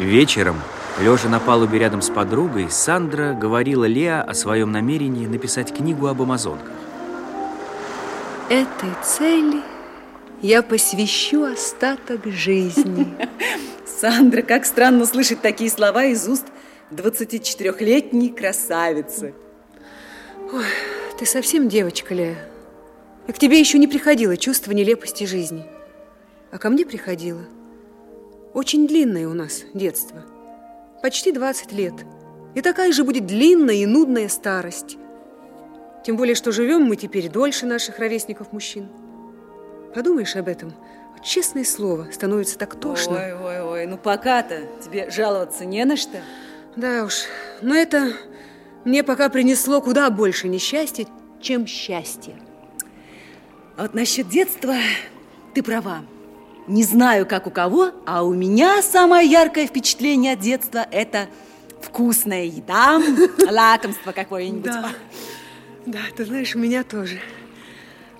Вечером, лежа на палубе рядом с подругой, Сандра говорила Леа о своем намерении написать книгу об амазонках. Этой цели я посвящу остаток жизни. Сандра, как странно слышать такие слова из уст 24-летней красавицы. Ой, ты совсем девочка, Лея. И к тебе еще не приходило чувство нелепости жизни. А ко мне приходило. Очень длинное у нас детство. Почти 20 лет. И такая же будет длинная и нудная старость. Тем более, что живем мы теперь дольше наших ровесников-мужчин. Подумаешь об этом, честное слово, становится так тошно. Ой, ой, ой, ну пока-то тебе жаловаться не на что. Да уж, но это мне пока принесло куда больше несчастья, чем счастье. А вот насчет детства ты права. Не знаю, как у кого, а у меня самое яркое впечатление от детства – это вкусная еда, лакомство какое-нибудь. Да, да, ты знаешь, у меня тоже.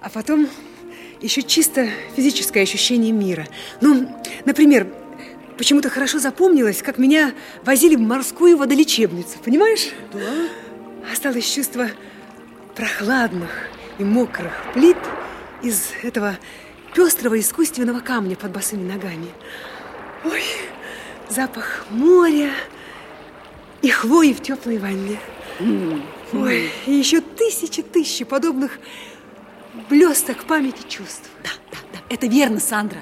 А потом еще чисто физическое ощущение мира. Ну, например, почему-то хорошо запомнилось, как меня возили в морскую водолечебницу, понимаешь? Да. Осталось чувство прохладных и мокрых плит из этого пестрого искусственного камня под босыми ногами. Ой, запах моря и хвои в теплой ванне. Ой, и еще тысячи тысячи подобных блесток памяти чувств. Да, да, да, это верно, Сандра.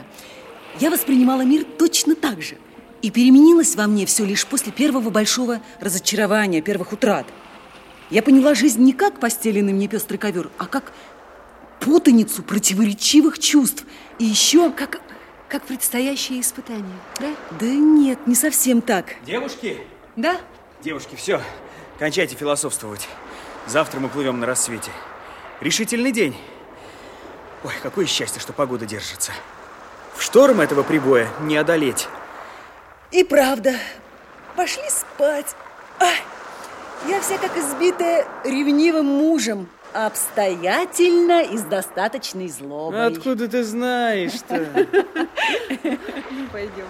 Я воспринимала мир точно так же. И переменилось во мне все лишь после первого большого разочарования, первых утрат. Я поняла жизнь не как постеленный мне пестрый ковер, а как путаницу противоречивых чувств. И еще как, как предстоящее испытание, да? Да нет, не совсем так. Девушки? Да? Девушки, все, кончайте философствовать. Завтра мы плывем на рассвете. Решительный день. Ой, какое счастье, что погода держится. В шторм этого прибоя не одолеть. И правда, пошли спать. Ай, я вся как избитая ревнивым мужем. Обстоятельно и с достаточной злобой. Откуда ты знаешь-то? Пойдем.